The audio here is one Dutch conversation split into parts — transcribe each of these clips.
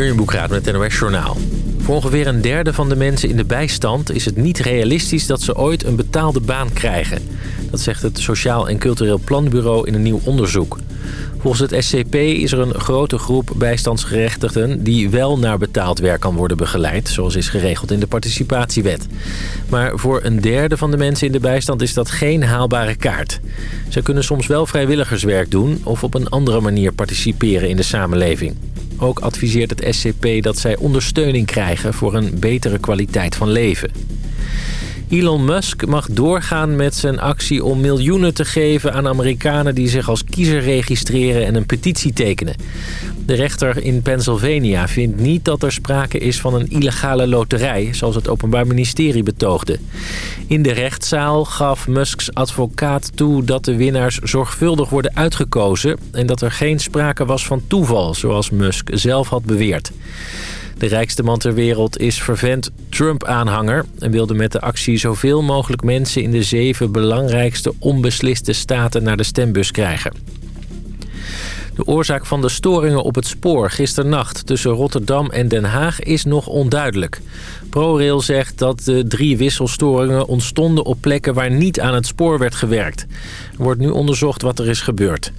Jurjen Boekraat met het NOS Journaal. Voor ongeveer een derde van de mensen in de bijstand is het niet realistisch dat ze ooit een betaalde baan krijgen. Dat zegt het Sociaal en Cultureel Planbureau in een nieuw onderzoek. Volgens het SCP is er een grote groep bijstandsgerechtigden die wel naar betaald werk kan worden begeleid, zoals is geregeld in de participatiewet. Maar voor een derde van de mensen in de bijstand is dat geen haalbare kaart. Ze kunnen soms wel vrijwilligerswerk doen of op een andere manier participeren in de samenleving. Ook adviseert het SCP dat zij ondersteuning krijgen voor een betere kwaliteit van leven. Elon Musk mag doorgaan met zijn actie om miljoenen te geven aan Amerikanen die zich als kiezer registreren en een petitie tekenen. De rechter in Pennsylvania vindt niet dat er sprake is van een illegale loterij, zoals het Openbaar Ministerie betoogde. In de rechtszaal gaf Musks advocaat toe dat de winnaars zorgvuldig worden uitgekozen en dat er geen sprake was van toeval, zoals Musk zelf had beweerd. De rijkste man ter wereld is vervent Trump-aanhanger... en wilde met de actie zoveel mogelijk mensen in de zeven belangrijkste onbesliste staten naar de stembus krijgen. De oorzaak van de storingen op het spoor gisternacht tussen Rotterdam en Den Haag is nog onduidelijk. ProRail zegt dat de drie wisselstoringen ontstonden op plekken waar niet aan het spoor werd gewerkt. Er wordt nu onderzocht wat er is gebeurd.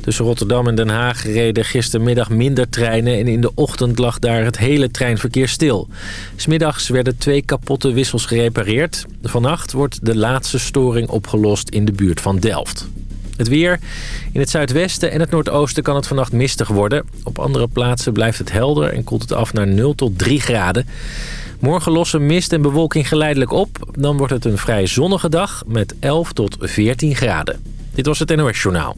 Tussen Rotterdam en Den Haag reden gistermiddag minder treinen... en in de ochtend lag daar het hele treinverkeer stil. Smiddags werden twee kapotte wissels gerepareerd. Vannacht wordt de laatste storing opgelost in de buurt van Delft. Het weer. In het zuidwesten en het noordoosten kan het vannacht mistig worden. Op andere plaatsen blijft het helder en koelt het af naar 0 tot 3 graden. Morgen lossen mist en bewolking geleidelijk op. Dan wordt het een vrij zonnige dag met 11 tot 14 graden. Dit was het NOS Journaal.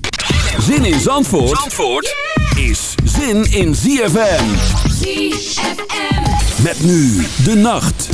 Zin in Zandvoort, Zandvoort is zin in ZFM. ZFM. Met nu de nacht.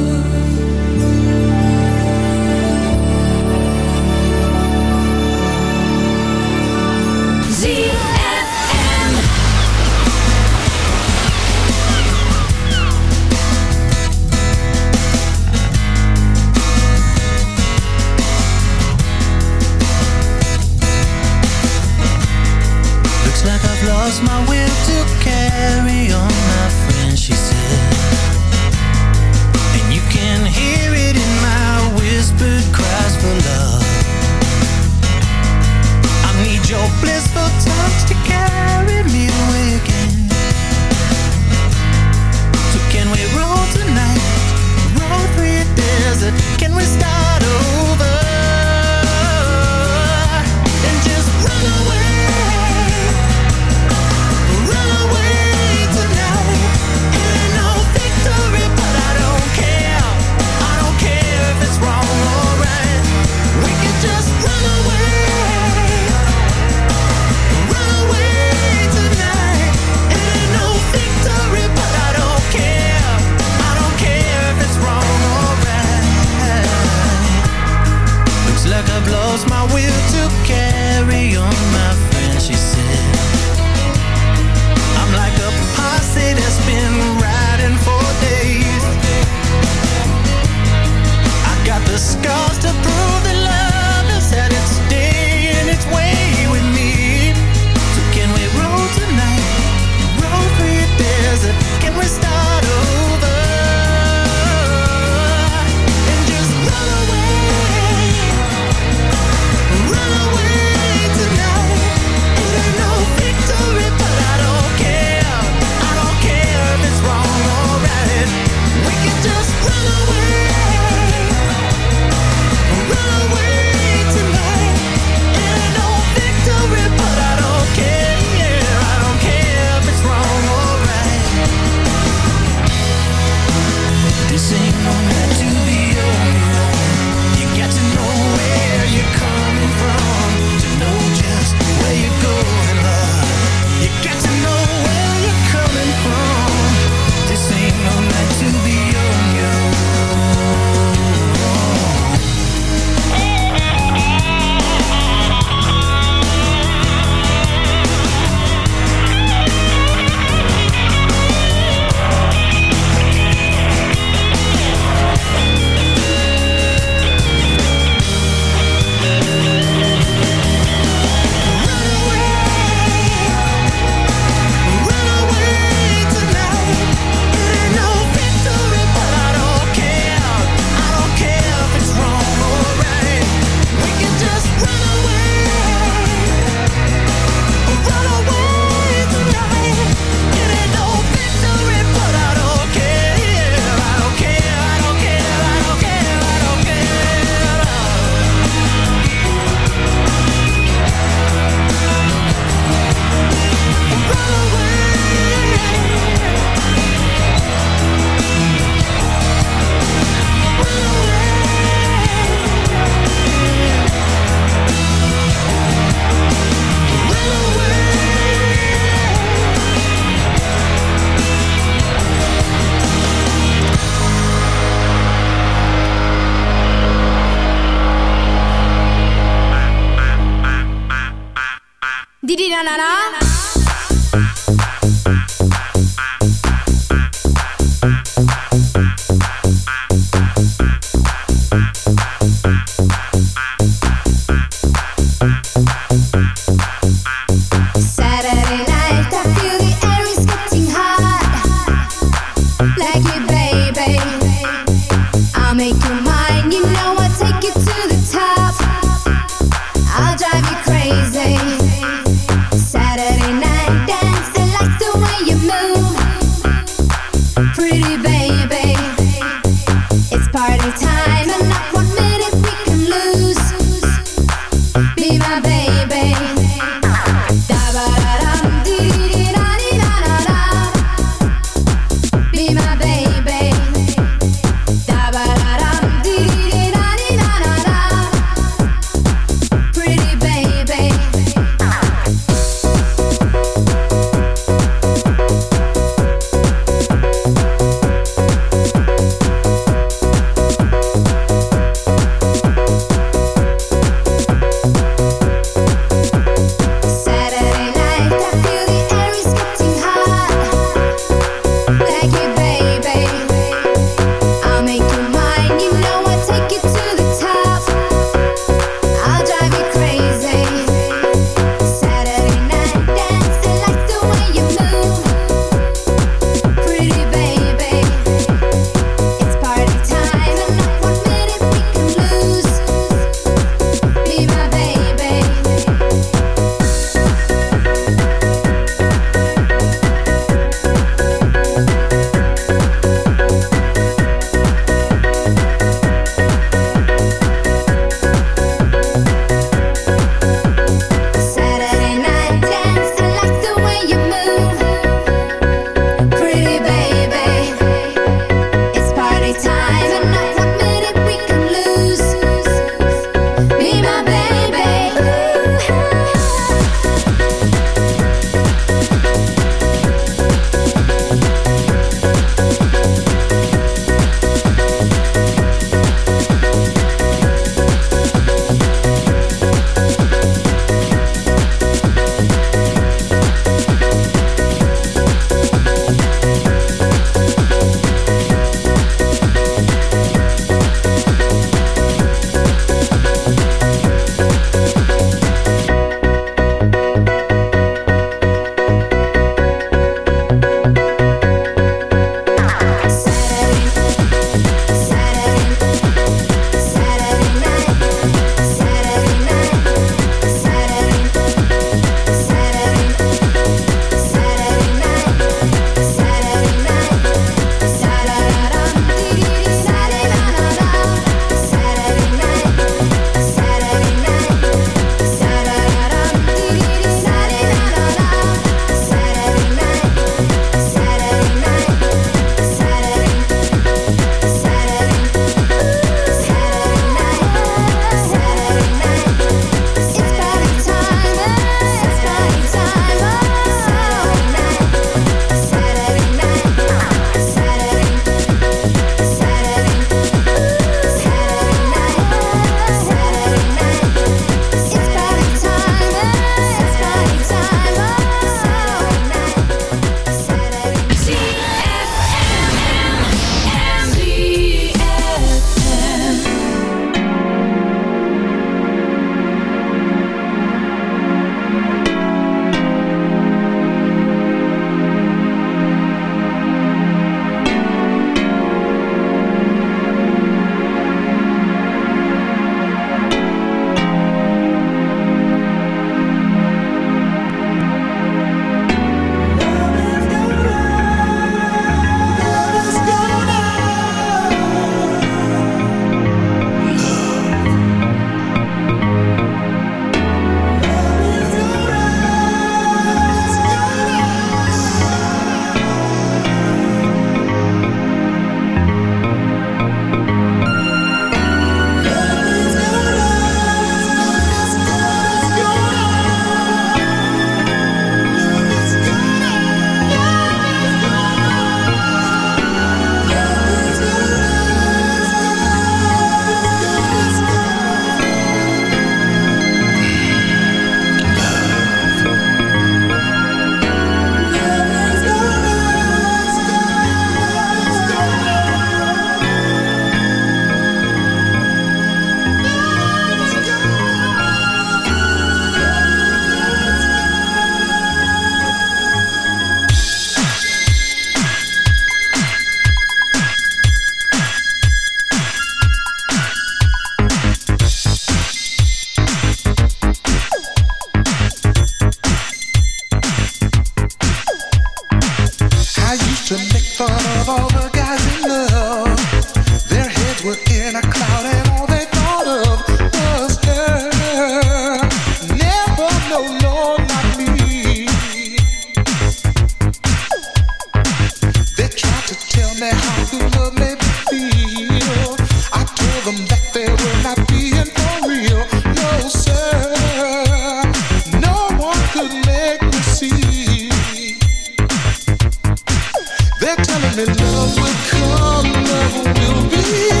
and love will come, love will be.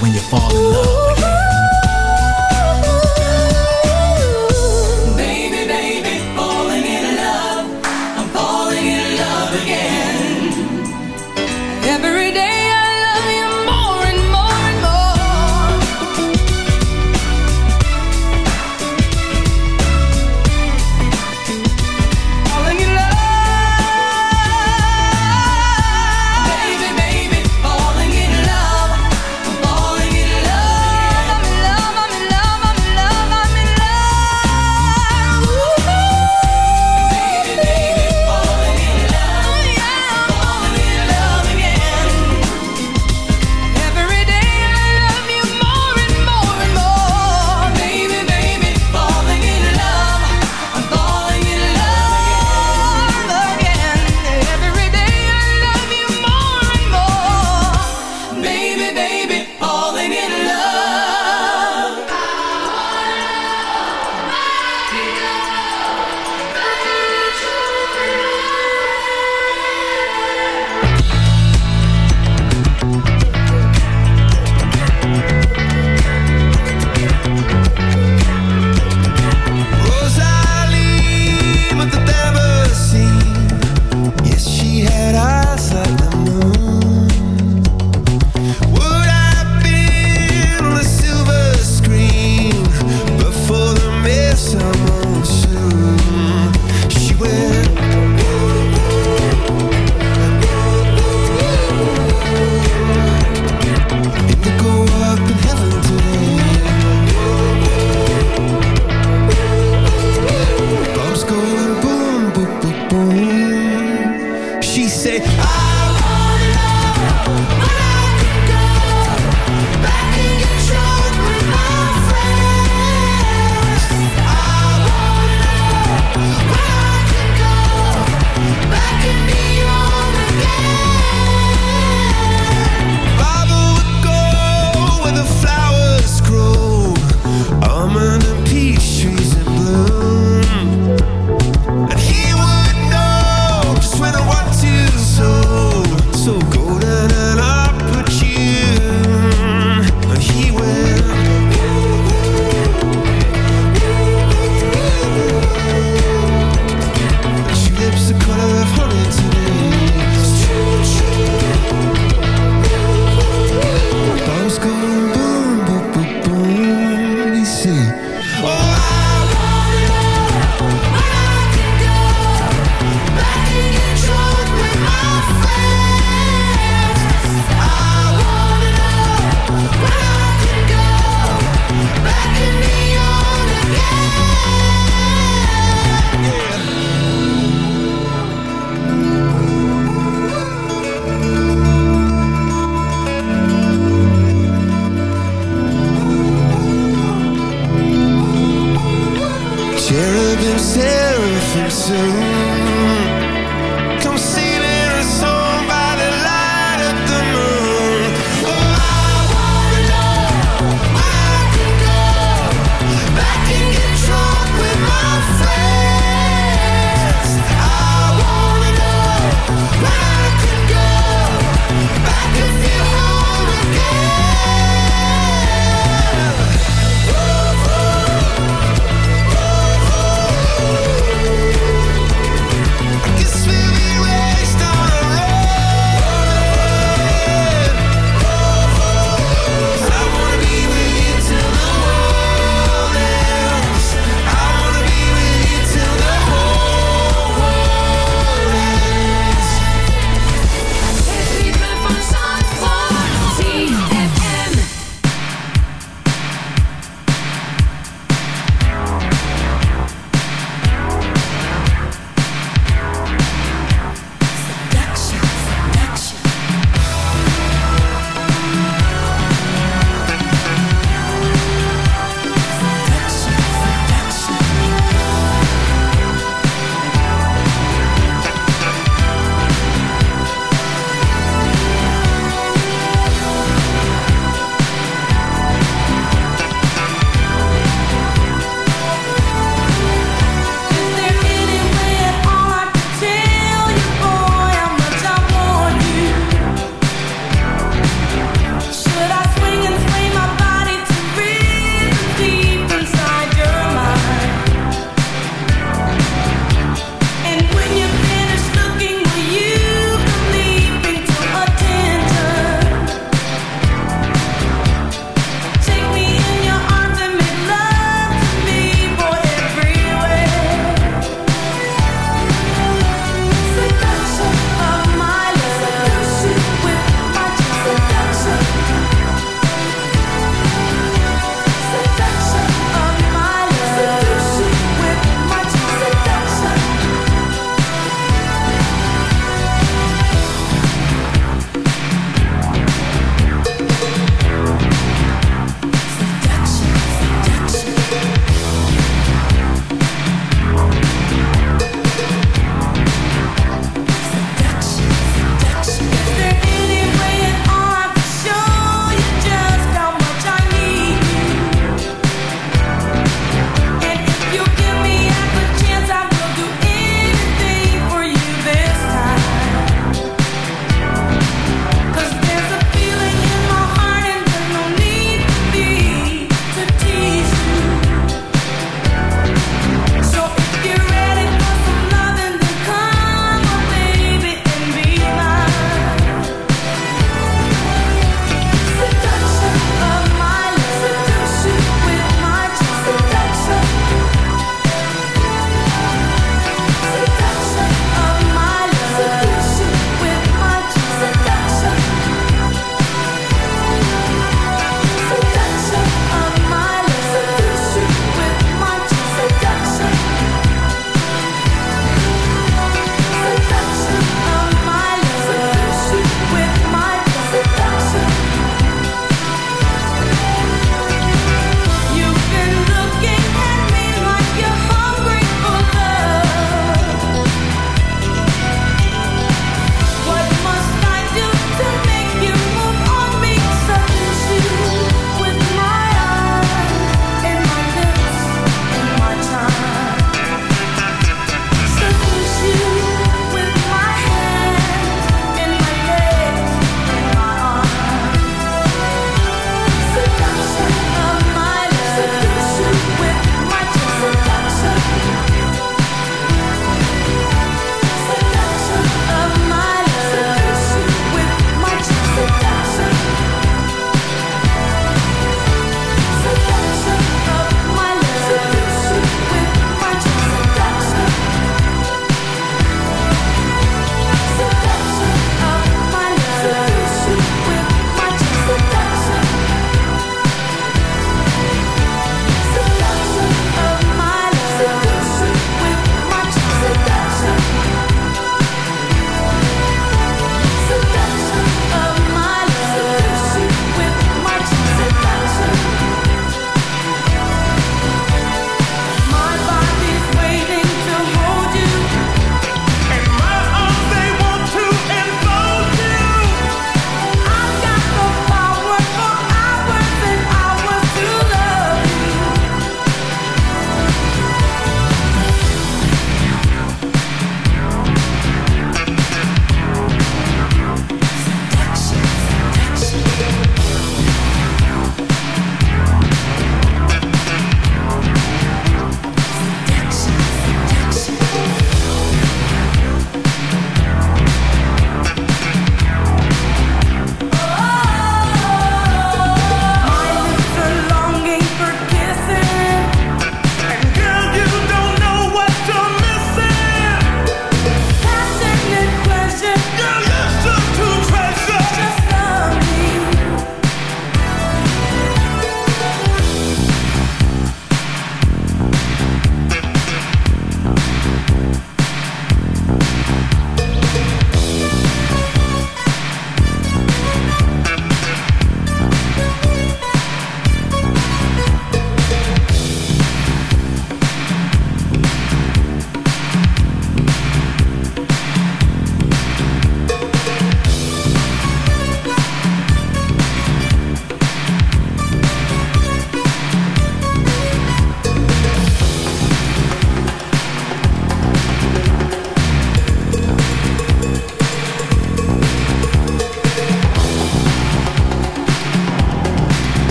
when you fall